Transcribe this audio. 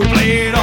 We played